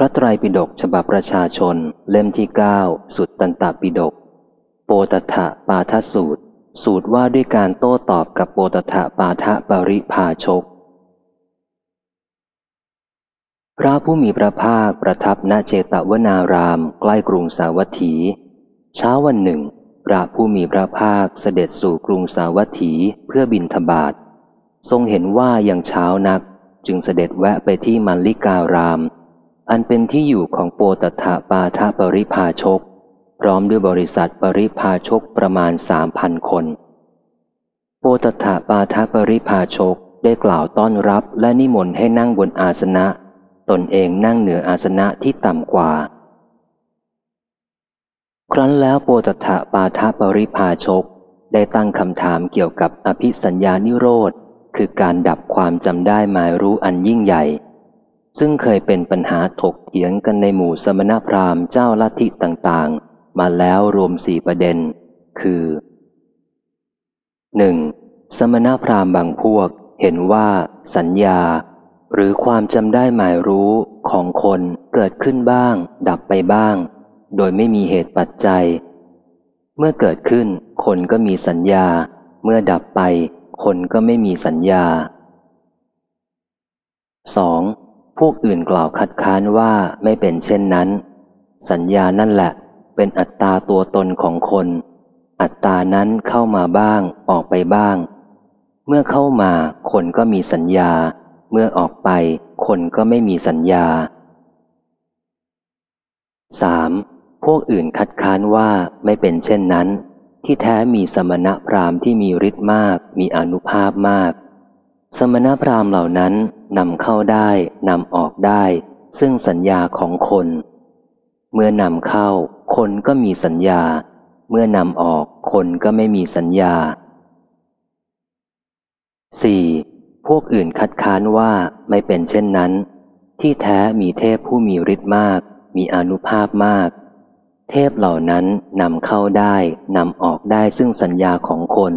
พระไตรปิฎกฉบับประชาชนเล่มที่เก้าสุดตันตปิฎกโปตถะปาทสูตร สูตรว่าด้วยการโต้ตอบกับโปตถะปาทะปริภาชก พระผู้มีพระภาคประทับณเจตวนารามใกล้กรุงสาวัตถี เช้าวันหนึ่ง พระผู้มีพระภาคเสด็จสู่กรุงสาวัตถีเพื่อบินทบาททรงเห็นว่ายังเช้านัก จึงเสด็จแวะไปที่มันลิการาม อันเป็นที่อยู่ของโปตถะปาทะปริพาชก พร้อมด้วยบริษัทปริพาชกประมาณสามพันคน โปตถะปาทะปริพาชกได้กล่าวต้อนรับและนิมนต์ให้นั่งบนอาสนะ ตนเองนั่งเหนืออาสนะที่ต่ำกว่า ครั้นแล้วโปตถะปาทะปริพาชก ได้ตั้งคำถามเกี่ยวกับอภิสัญญานิโรธ คือการดับความจำได้หมายรู้อันยิ่งใหญ่ ซึ่งเคยเป็นปัญหาถกเถียงกันในหมู่สมณพราหมณ์เจ้าลัทธิต่างๆ มาแล้วรวมสี่ประเด็น คือ 1. สมณพราหมณ์บางพวกเห็นว่าสัญญา หรือความจำได้หมายรู้ของคนเกิดขึ้นบ้าง ดับไปบ้าง โดยไม่มีเหตุปัจจัย เมื่อเกิดขึ้นคนก็มีสัญญา เมื่อดับไป คนก็ไม่มีสัญญา 2. พวกอื่นกล่าวคัดค้านว่าไม่เป็นเช่นนั้น สัญญานั่นแหละ เป็นอัตตาตัวตนของคน อัตตานั้นเข้ามาบ้างออกไปบ้าง เมื่อเข้ามาคนก็มีสัญญา เมื่อออกไปคนก็ไม่มีสัญญา 3. พวกอื่นคัดค้านว่าไม่เป็นเช่นนั้น ที่แท้มีสมณะพราหมณ์ที่มีฤทธิ์มาก มีอนุภาพมาก สมณพราหมณ์เหล่านั้นนำเข้าได้นำออกได้ ซึ่งสัญญาของคน เมื่อนำเข้า คนก็มีสัญญา เมื่อนำออกคนก็ไม่มีสัญญา 4. พวกอื่นคัดค้านว่าไม่เป็นเช่นนั้น ที่แท้มีเทพผู้มีฤทธิ์มาก มีอนุภาพมาก เทพเหล่านั้นนำเข้าได้นำออกได้ซึ่งสัญญาของคน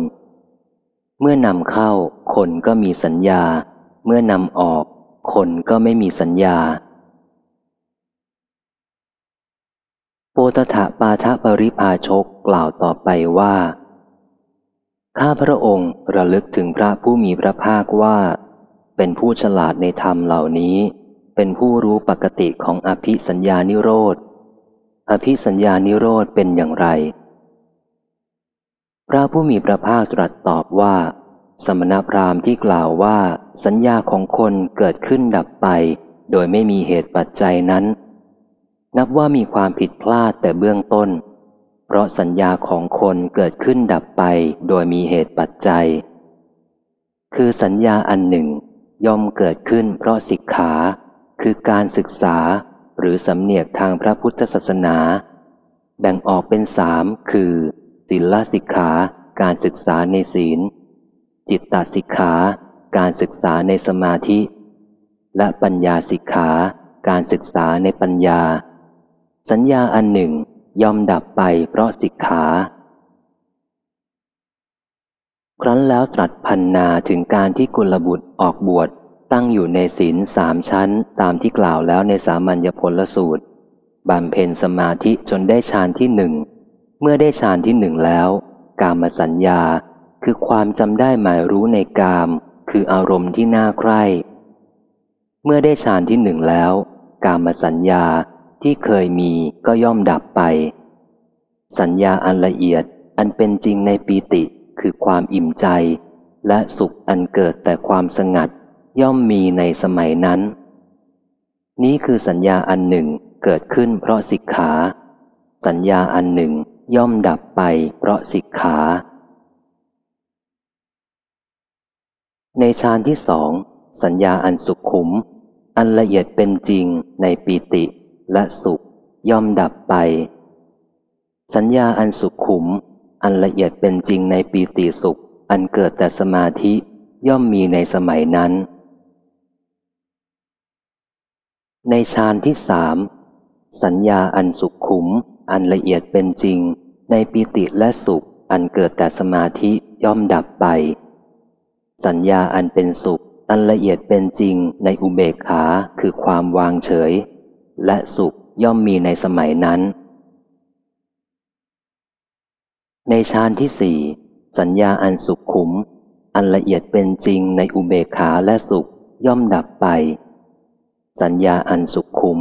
เมื่อนำเข้าคนก็มีสัญญา เมื่อนำออก คนก็ไม่มีสัญญา โปตถะปาทะปริภาชกกล่าวต่อไปว่าข้าพระองค์ระลึกถึงพระผู้มีพระภาคว่า เป็นผู้ฉลาดในธรรมเหล่านี้ เป็นผู้รู้ปกติของอภิสัญญานิโรธอภิสัญญานิโรธเป็นอย่างไร พระผู้มีพระภาคตรัสตอบว่า สมณพราหมณ์ที่กล่าวว่า สัญญาของคนเกิดขึ้นดับไป โดยไม่มีเหตุปัจจัยนั้น นับว่ามีความผิดพลาดแต่เบื้องต้น เพราะสัญญาของคนเกิดขึ้นดับไป โดยมีเหตุปัจจัย คือสัญญาอันหนึ่ง ย่อมเกิดขึ้นเพราะสิกขา คือการศึกษา หรือสำเนียกทางพระพุทธศาสนา แบ่งออกเป็นสามคือ ศีลสิกขาการศึกษาในศีล จิตตสิกขาการศึกษาในสมาธิ และปัญญาสิกขาการศึกษาในปัญญา สัญญาอันหนึ่งย่อมดับไปเพราะสิกขา ครั้นแล้วตรัสพันนาถึงการที่กุลบุตรออกบวชตั้งอยู่ในศีลสามชั้นตามที่กล่าวแล้วในสามัญญผลสูตรบำเพ็ญสมาธิจนได้ฌานที่หนึ่ง เมื่อได้ฌานที่หนึ่งแล้ว กามสัญญาคือความจำได้หมายรู้ในกาม คืออารมณ์ที่น่าใคร่ เมื่อได้ฌานที่หนึ่งแล้ว กามสัญญาที่เคยมีก็ย่อมดับไป สัญญาอันละเอียดอันเป็นจริงในปีติคือความอิ่มใจ และสุขอันเกิดแต่ความสงัดย่อมมีในสมัยนั้น นี้คือสัญญาอันหนึ่งเกิดขึ้นเพราะสิกขา สัญญาอันหนึ่ง ย่อมดับไปเพราะสิกขา ในฌานที่สอง สัญญาอันสุขขุม อันละเอียดเป็นจริงในปีติและสุข ย่อมดับไป สัญญาอันสุขขุม อันละเอียดเป็นจริงในปีติสุข อันเกิดแต่สมาธิย่อมมีในสมัยนั้น ในฌานที่สามสัญญาอันสุขขุม อันละเอียดเป็นจริง ในปีติและสุข อันเกิดแต่สมาธิย่อมดับไป สัญญาอันเป็นสุข อันละเอียดเป็นจริง ในอุเบกขาคือความวางเฉย และสุขย่อมมีในสมัยนั้น ในฌานที่สี่สัญญาอันสุขขุม อันละเอียดเป็นจริงในอุเบกขาและสุขย่อมดับไป สัญญาอันสุขขุม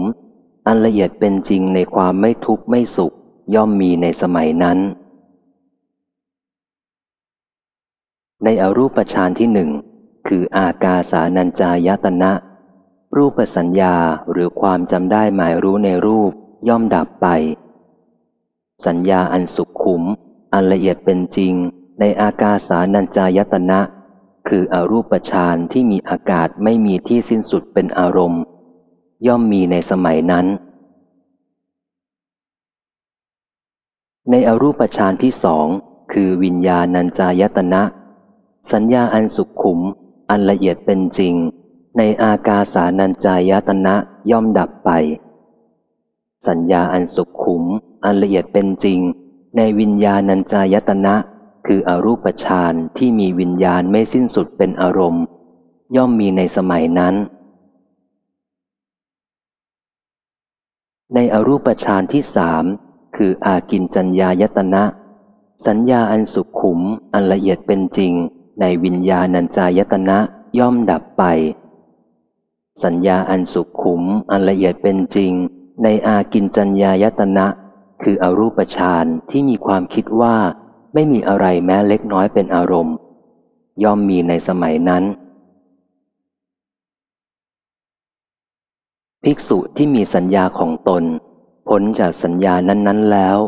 อันละเอียดเป็นจริงในความไม่ทุกข์ไม่สุข ย่อมมีในสมัยนั้น ในอรูปฌานที่หนึ่งคืออากาสานัญจายตนะ รูปสัญญาหรือความจำได้หมายรู้ในรูปย่อมดับไป สัญญาอันสุขขุม อันละเอียดเป็นจริงในอากาสานัญจายตนะ คืออรูปฌานที่มีอากาศไม่มีที่สิ้นสุดเป็นอารมณ์ ย่อมมีในสมัยนั้น ในอรูปฌานที่สองคือวิญญาณัญจายตนะ สัญญาอันสุขขุม อันละเอียดเป็นจริง ในอากาสานัญจายตนะย่อมดับไป สัญญาอันสุขขุม อันละเอียดเป็นจริง ในวิญญาณัญจายตนะ คืออรูปฌานที่มีวิญญาณไม่สิ้นสุดเป็นอารมณ์ ย่อมมีในสมัยนั้น ในอรูปฌานที่สามคืออากินจัญญายตนะ สัญญาอันสุขขุมอันละเอียดเป็นจริง ในวิญญาณัญจายตนะย่อมดับไป สัญญาอันสุขขุมอันละเอียดเป็นจริง ในอากินจัญญายตนะ คืออรูปฌานที่มีความคิดว่า ไม่มีอะไรแม้เล็กน้อยเป็นอารมณ์ ย่อมมีในสมัยนั้น ภิกษุที่มีสัญญาของตนพ้นจากสัญญานั้นๆแล้ว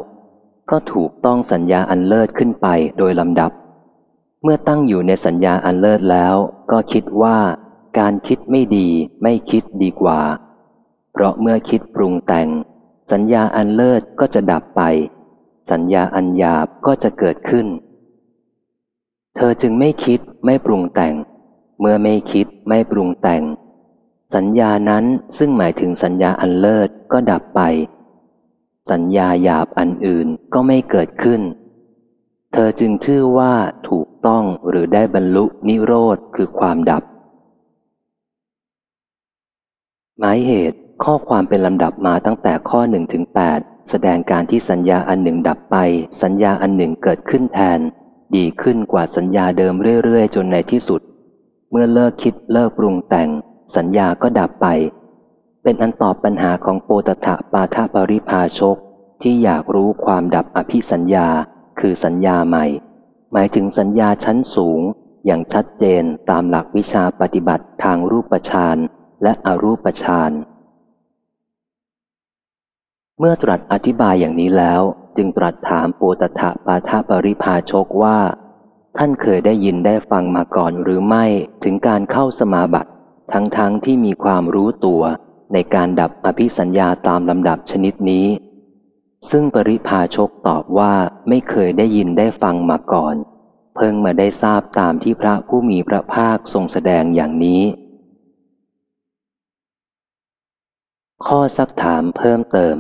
ก็ถูกต้องสัญญาอันเลิศขึ้นไปโดยลำดับ เมื่อตั้งอยู่ในสัญญาอันเลิศแล้ว ก็คิดว่า การคิดไม่ดีไม่คิดดีกว่า เพราะเมื่อคิดปรุงแต่ง สัญญาอันเลิศก็จะดับไป สัญญาอันหยาบก็จะเกิดขึ้น เธอจึงไม่คิดไม่ปรุงแต่ง เมื่อไม่คิดไม่ปรุงแต่ง สัญญานั้นซึ่งหมายถึงสัญญาอันเลิศก็ดับไป สัญญาหยาบอันอื่นก็ไม่เกิดขึ้น เธอจึงชื่อว่าถูกต้องหรือได้บรรลุนิโรธคือความดับ หมายเหตุข้อความเป็นลำดับมาตั้งแต่ข้อหนึ่งถึงแปดแสดงการที่สัญญาอันหนึ่งดับไป สัญญาอันหนึ่งเกิดขึ้นแทน ดีขึ้นกว่าสัญญาเดิมเรื่อยๆ จนในที่สุด เมื่อเลิกคิดเลิกปรุงแต่ง สัญญาก็ดับไป เป็นอันตอบปัญหาของโปตถะปาทปริภาชกที่อยากรู้ความดับอภิสัญญาคือสัญญาใหม่ หมายถึงสัญญาชั้นสูงอย่างชัดเจนตามหลักวิชาปฏิบัติทางรูปฌานและอรูปฌานเมื่อตรัสอธิบายอย่างนี้แล้ว จึงตรัสถามโปตถะปาทปริภาชกว่า ท่านเคยได้ยินได้ฟังมาก่อนหรือไม่ถึงการเข้าสมาบัติ ทั้งๆทที่มีความรู้ตัวในการดับอภิสัญญาตามลำดับชนิดนี้ ซึ่งปริภาชกตอบว่าไม่เคยได้ยินได้ฟังมาก่อน เพิ่งมาได้ทราบตามที่พระผู้มีพระภาคทรงแสดงอย่างนี้ ข้อซักถามเพิ่มเติม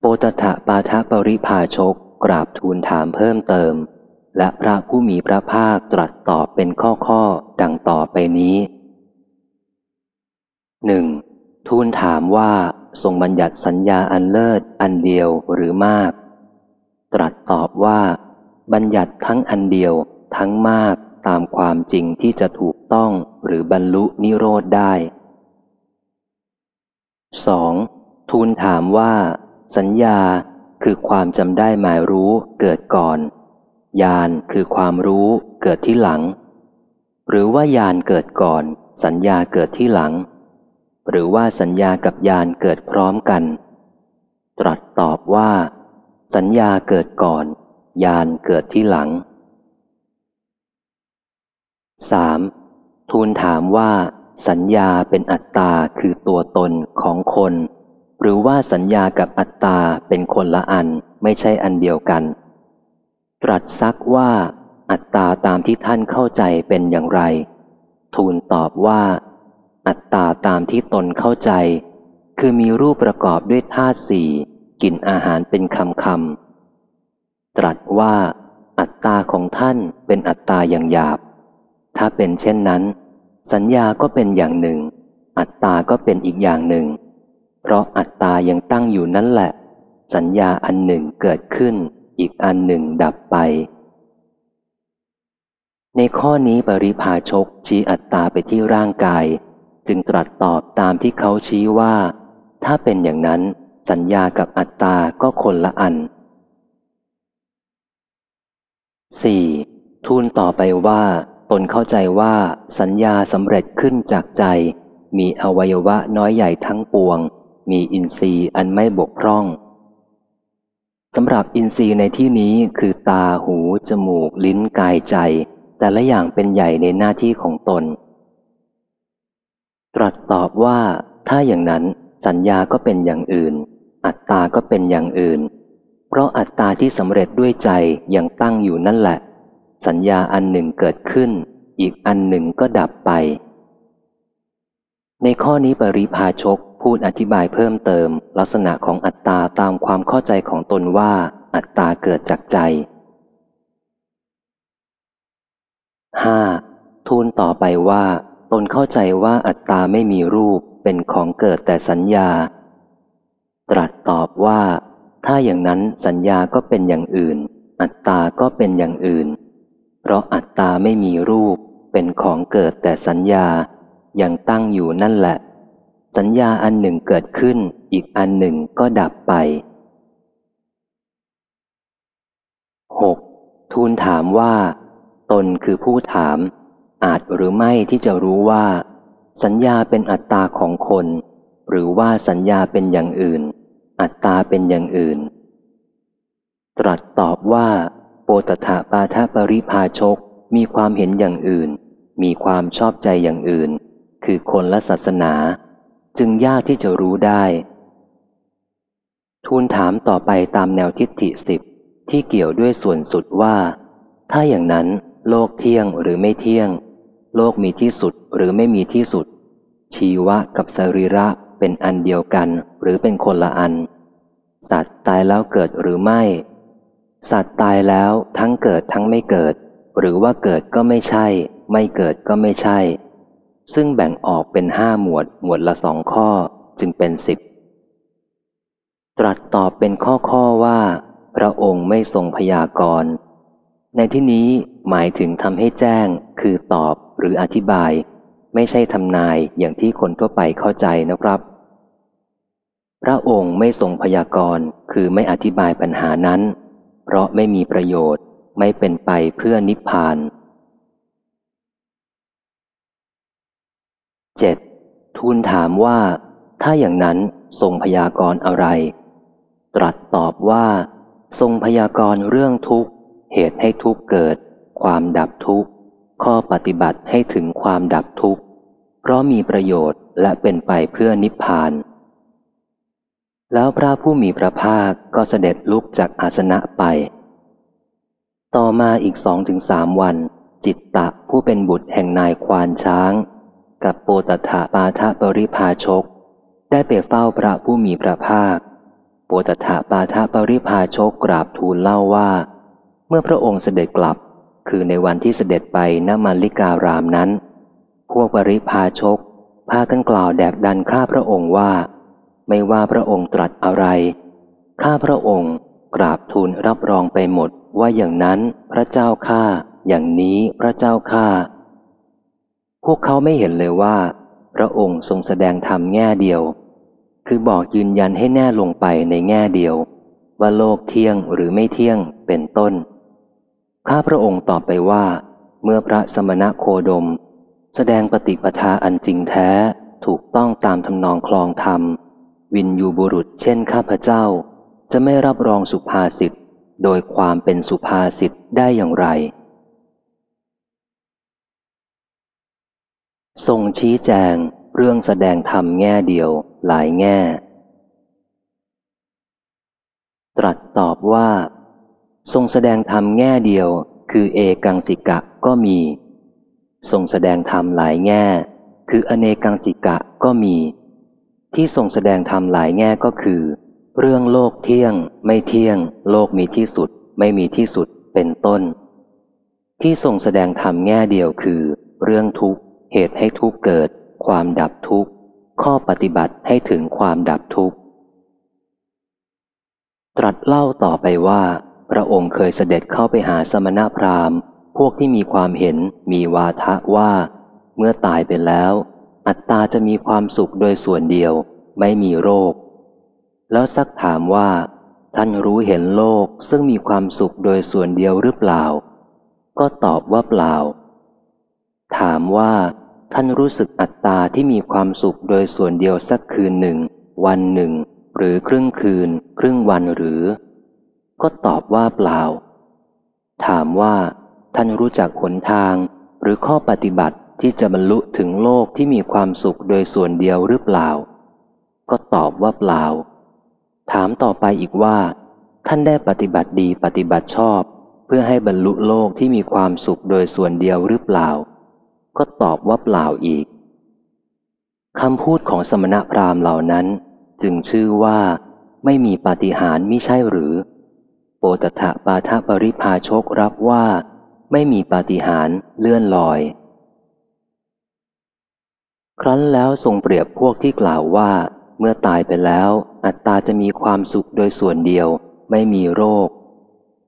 โปตถะปาทะปริภาชกกราบทูลถามเพิ่มเติม และพระผู้มีพระภาคตรัสตอบเป็นข้อข้อดังต่อไปนี้หนึ่งทูลถามว่าทรงบัญญัติสัญญาอันเลิศอันเดียวหรือมาก ตรัสตอบว่า บัญญัติทั้งอันเดียวทั้งมากตามความจริงที่จะถูกต้องหรือบรรลุนิโรธได้ 2. ทูลถามว่า สัญญาคือความจำได้หมายรู้เกิดก่อน ญาณคือความรู้เกิดที่หลัง หรือว่าญาณเกิดก่อน สัญญาเกิดที่หลัง หรือว่าสัญญากับญาณเกิดพร้อมกัน ตรัสตอบว่า สัญญาเกิดก่อนญาณเกิดที่หลัง 3. ทูลถามว่า สัญญาเป็นอัตตาคือตัวตนของคน หรือว่าสัญญากับอัตตาเป็นคนละอันไม่ใช่อันเดียวกัน ตรัสซักว่าอัตตาตามที่ท่านเข้าใจเป็นอย่างไร ทูลตอบว่า อัตตาตามที่ตนเข้าใจ คือมีรูปประกอบด้วยธาตุสี่กินอาหารเป็นคำคำตรัสว่า อัตตาของท่านเป็นอัตตาอย่างหยาบ ถ้าเป็นเช่นนั้น สัญญาก็เป็นอย่างหนึ่ง อัตตาก็เป็นอีกอย่างหนึ่ง เพราะอัตตายังตั้งอยู่นั่นแหละ สัญญาอันหนึ่งเกิดขึ้น อีกอันหนึ่งดับไป ในข้อนี้ปริพาชกชี้อัตตาไปที่ร่างกาย จึงตรัสตอบตามที่เขาชี้ว่า ถ้าเป็นอย่างนั้นสัญญากับอัตตาก็คนละอัน 4. ทูลต่อไปว่า ตนเข้าใจว่าสัญญาสำเร็จขึ้นจากใจ มีอวัยวะน้อยใหญ่ทั้งปวง มีอินทรีย์อันไม่บกพร่อง สำหรับอินทรีย์ในที่นี้คือตาหู จมูก ลิ้นกายใจ แต่ละอย่างเป็นใหญ่ในหน้าที่ของตน ตรัสตอบว่าถ้าอย่างนั้นสัญญาก็เป็นอย่างอื่น อัตตาก็เป็นอย่างอื่น เพราะอัตตาที่สำเร็จด้วยใจยังตั้งอยู่นั่นแหละ สัญญาอันหนึ่งเกิดขึ้น อีกอันหนึ่งก็ดับไป ในข้อนี้ปริพาชก พูดอธิบายเพิ่มเติม ลักษณะของอัตตาตามความเข้าใจของตนว่า อัตตาเกิดจากใจ 5. ทูลต่อไปว่า ตนเข้าใจว่าอัตตาไม่มีรูปเป็นของเกิดแต่สัญญา ตรัสตอบว่า ถ้าอย่างนั้นสัญญาก็เป็นอย่างอื่น อัตตาก็เป็นอย่างอื่น เพราะอัตตาไม่มีรูปเป็นของเกิดแต่สัญญายังตั้งอยู่นั่นแหละ สัญญาอันหนึ่งเกิดขึ้น อีกอันหนึ่งก็ดับไป 6. ทูลถามว่า ตนคือผู้ถาม อาจหรือไม่ที่จะรู้ว่า สัญญาเป็นอัตตาของคน หรือว่าสัญญาเป็นอย่างอื่น อัตตาเป็นอย่างอื่น ตรัสตอบว่าโปตถาปาทปริพาชกมีความเห็นอย่างอื่น มีความชอบใจอย่างอื่น คือคนละศาสนา จึงยากที่จะรู้ได้ ทูลถามต่อไปตามแนวทิฏฐิสิบที่เกี่ยวด้วยส่วนสุดว่า ถ้าอย่างนั้นโลกเที่ยงหรือไม่เที่ยง โลกมีที่สุดหรือไม่มีที่สุด ชีวะกับสรีระเป็นอันเดียวกันหรือเป็นคนละอัน สัตว์ตายแล้วเกิดหรือไม่ สัตว์ตายแล้วทั้งเกิดทั้งไม่เกิด หรือว่าเกิดก็ไม่ใช่ ไม่เกิดก็ไม่ใช่ ซึ่งแบ่งออกเป็นห้าหมวด หมวดละสองข้อจึงเป็นสิบตรัสตอบเป็นข้อข้อว่า พระองค์ไม่ทรงพยากรณ์ ในที่นี้หมายถึงทำให้แจ้ง คือตอบหรืออธิบาย ไม่ใช่ทำนายอย่างที่คนทั่วไปเข้าใจนะครับ พระองค์ไม่ทรงพยากรณ์ คือไม่อธิบายปัญหานั้น เพราะไม่มีประโยชน์ไม่เป็นไปเพื่อนิพพาน 7. ทูลถามว่า ถ้าอย่างนั้นทรงพยากรณ์อะไร ตรัสตอบว่า ทรงพยากรณ์เรื่องทุกข์ เหตุให้ทุกข์เกิด ความดับทุกข์ ข้อปฏิบัติให้ถึงความดับทุกข์ เพราะมีประโยชน์และเป็นไปเพื่อนิพพาน แล้วพระผู้มีพระภาคก็เสด็จลุกจากอาสนะไป ต่อมาอีกสองถึงสามวัน จิตตะผู้เป็นบุตรแห่งนายควานช้าง กับโปตถาปาทะปริพาชก ได้ไปเฝ้าพระผู้มีพระภาค โปตถาปาทะปริพาชกกราบทูลเล่าว่า เมื่อพระองค์เสด็จกลับ คือในวันที่เสด็จไปณมาลิการามนั้น พวกปริพาชก พากันกล่าวแดกดันข้าพระองค์ว่า ไม่ว่าพระองค์ตรัสอะไร ข้าพระองค์กราบทูลรับรองไปหมดว่าอย่างนั้นพระเจ้าข้าอย่างนี้พระเจ้าข้า พวกเขาไม่เห็นเลยว่า พระองค์ทรงแสดงธรรมแง่เดียว คือบอกยืนยันให้แน่ลงไปในแง่เดียว ว่าโลกเที่ยงหรือไม่เที่ยงเป็นต้น ข้าพระองค์ตอบไปว่า เมื่อพระสมณะโคดม แสดงปฏิปทาอันจริงแท้ถูกต้องตามทำนองคลองธรรม วินยูบุรุษเช่นข้าพเจ้า จะไม่รับรองสุภาษิตโดยความเป็นสุภาษิตได้อย่างไร ทรงชี้แจงเรื่องแสดงธรรมแง่เดียวหลายแง่ ตรัสตอบว่า ทรงแสดงธรรมแง่เดียว คือเอกังสิกะก็มี ทรงแสดงธรรมหลายแง่ คืออเนกังสิกะก็มี ที่ทรงแสดงธรรมหลายแง่ก็คือ เรื่องโลกเที่ยง ไม่เที่ยง โลกมีที่สุด ไม่มีที่สุดเป็นต้น ที่ทรงแสดงธรรมแง่เดียวคือ เรื่องทุกข์ เหตุให้ทุกเกิด ความดับทุกข์ข้อปฏิบัติให้ถึงความดับทุกข์ตรัสเล่าต่อไปว่า พระองค์เคยเสด็จเข้าไปหาสมณพราหมณ์ พวกที่มีความเห็นมีวาทะว่า เมื่อตายไปแล้ว อัตตาจะมีความสุขโดยส่วนเดียว ไม่มีโรค แล้วซักถามว่า ท่านรู้เห็นโลกซึ่งมีความสุขโดยส่วนเดียวหรือเปล่า ก็ตอบว่าเปล่า ถามว่า ท่านรู้สึกอัตตาที่มีความสุขโดยส่วนเดียวสักคืนหนึ่ง วันหนึ่ง หรือครึ่งคืน ครึ่งวันหรือ ก็ตอบว่าเปล่า ถามว่า ท่านรู้จักหนทาง หรือข้อปฏิบัติที่จะบรรลุถึงโลกที่มีความสุขโดยส่วนเดียวหรือเปล่า ก็ตอบว่าเปล่า ถามต่อไปอีกว่า ท่านได้ปฏิบัติดีปฏิบัติชอบ เพื่อให้บรรลุโลกที่มีความสุขโดยส่วนเดียวหรือเปล่า ก็ตอบว่าเปล่าอีกคำพูดของสมณพราหมณ์เหล่านั้น จึงชื่อว่า ไม่มีปาฏิหาริย์มิใช่หรือ โปตถะปาทปริพาชกรับว่า ไม่มีปาฏิหาริย์เลื่อนลอย ครั้นแล้วทรงเปรียบพวกที่กล่าวว่า เมื่อตายไปแล้ว อัตตาจะมีความสุขโดยส่วนเดียว ไม่มีโรค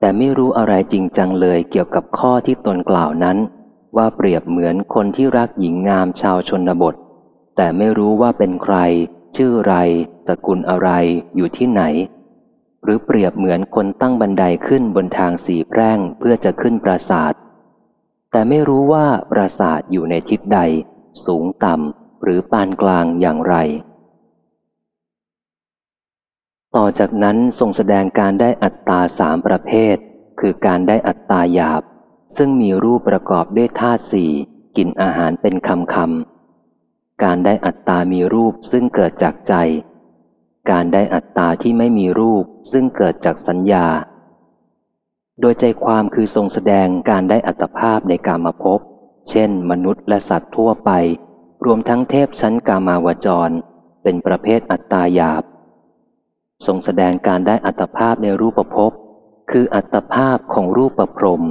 แต่ไม่รู้อะไรจริงจังเลยเกี่ยวกับข้อที่ตนกล่าวนั้น ว่าเปรียบเหมือนคนที่รักหญิงงามชาวชนบท แต่ไม่รู้ว่าเป็นใคร ชื่อไรสกุลอะไรอยู่ที่ไหน หรือเปรียบเหมือนคนตั้งบันไดขึ้นบนทางสีแพร่งเพื่อจะขึ้นปราสาท แต่ไม่รู้ว่าปราสาทอยู่ในทิศใด สูงต่ำหรือปานกลางอย่างไร ต่อจากนั้นทรงแสดงการได้อัตตาสามประเภท คือการได้อัตตาหยาบ ซึ่งมีรูปประกอบด้วยธาตุสี่กินอาหารเป็นคำคำการได้อัตตามีรูปซึ่งเกิดจากใจ การได้อัตตาที่ไม่มีรูปซึ่งเกิดจากสัญญา โดยใจความคือทรงแสดงการได้อัตภาพในกามภพ เช่น มนุษย์และสัตว์ทั่วไป รวมทั้งเทพชั้นกามาวจร เป็นประเภทอัตตาหยาบ ทรงแสดงการได้อัตภาพในรูปภพคืออัตภาพของรูปประพรม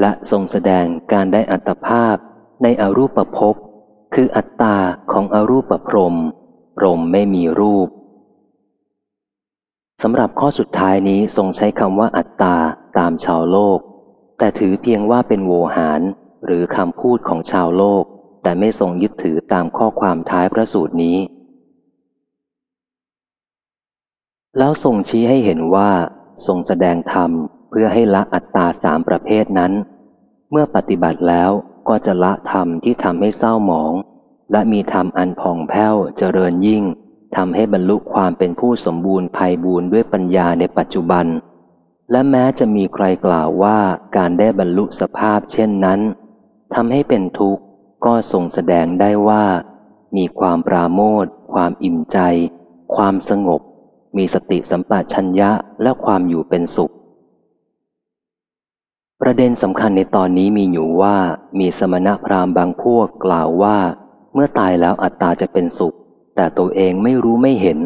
และทรงแสดงการได้อัตภาพในอรูปภพคืออัตตาของอรูปพรมพรมไม่มีรูปสำหรับข้อสุดท้ายนี้ทรงใช้คำว่าอัตตาตามชาวโลก แต่ถือเพียงว่าเป็นโวหาร หรือคำพูดของชาวโลก แต่ไม่ทรงยึดถือตามข้อความท้ายพระสูตรนี้ แล้วทรงชี้ให้เห็นว่า ทรงแสดงธรรม พื่อให้ละอัตตาสามประเภทนั้น เมื่อปฏิบัติแล้วก็จะละธรรมที่ทำให้เศร้าหมอง และมีธรรมอันผ่องแผ้วเจริญยิ่งทำให้บรรลุความเป็นผู้สมบูรณ์ภัยบูรณ์ด้วยปัญญาในปัจจุบัน และแม้จะมีใครกล่าวว่าการได้บรรลุสภาพเช่นนั้นทำให้เป็นทุกข์ก็ทรงแสดงได้ว่า มีความปราโมทความอิ่มใจ ความสงบ มีสติสัมปชัญญะและความอยู่เป็นสุข ประเด็นสำคัญในตอนนี้มีอยู่ว่ามีสมณพราหมณ์บางพวกกล่าวว่า เมื่อตายแล้วอัตตาจะเป็นสุข แต่ตัวเองไม่รู้ไม่เห็น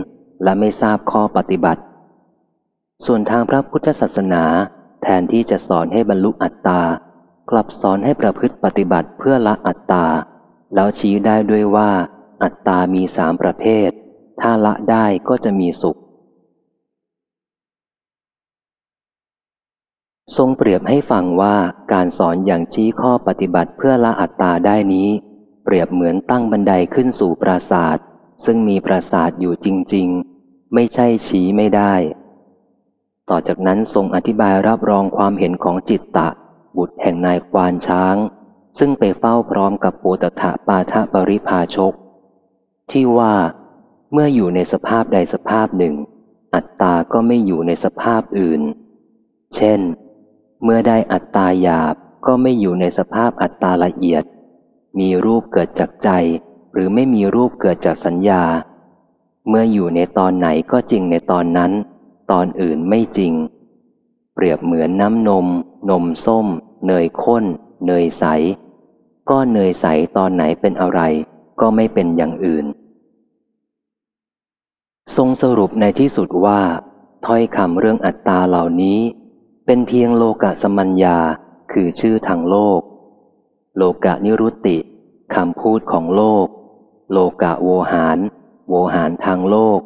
และไม่ทราบข้อปฏิบัติ ส่วนทางพระพุทธศาสนา แทนที่จะสอนให้บรรลุอัตตากลับสอนให้ประพฤติปฏิบัติเพื่อละอัตตา แล้วชี้ได้ด้วยว่า อัตตามีสามประเภท ถ้าละได้ก็จะมีสุข ทรงเปรียบให้ฟังว่าการสอนอย่างชี้ข้อปฏิบัติเพื่อละอัตตาได้นี้ เปรียบเหมือนตั้งบันไดขึ้นสู่ปราสาทซึ่งมีปราสาทอยู่จริง ๆ ไม่ใช่ชี้ไม่ได้ ต่อจากนั้นทรงอธิบายรับรองความเห็นของจิตตะ บุตรแห่งนายควานช้าง ซึ่งไปเฝ้าพร้อมกับโปตถะปาทะปริภาชก ที่ว่าเมื่ออยู่ในสภาพใดสภาพหนึ่ง อัตตาก็ไม่อยู่ในสภาพอื่น เช่น เมื่อได้อัตตาหยาบก็ไม่อยู่ในสภาพอัตตาละเอียด มีรูปเกิดจากใจ หรือไม่มีรูปเกิดจากสัญญา เมื่ออยู่ในตอนไหนก็จริงในตอนนั้น ตอนอื่นไม่จริง เปรียบเหมือนน้ำนม นมส้ม เนยข้น เนยใส ก็เนยใสตอนไหนเป็นอะไร ก็ไม่เป็นอย่างอื่น ทรงสรุปในที่สุดว่า ถ้อยคำเรื่องอัตตาเหล่านี้ เป็นเพียงโลกะสมัญญาคือชื่อทางโลก โลกะนิรุตติคำพูดของโลก โลกะโวหาร โวหารทางโลก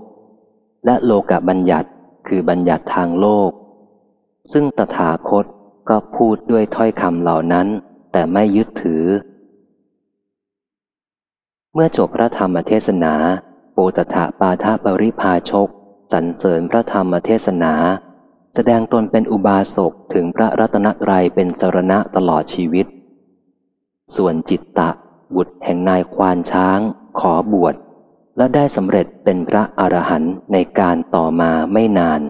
และโลกะบัญญัติคือบัญญัติทางโลก ซึ่งตถาคตก็พูดด้วยถ้อยคำเหล่านั้น แต่ไม่ยึดถือ เมื่อจบพระธรรมเทศนาโปตถะปาทะปริพาชกสรรเสริญพระธรรมเทศนา แสดงตนเป็นอุบาสกถึงพระรัตนตรัยเป็นสรณะตลอดชีวิต ส่วนจิตตะ บุตรแห่งนายควานช้าง ขอบวช และได้สำเร็จเป็นพระอรหันต์ในการต่อมาไม่นาน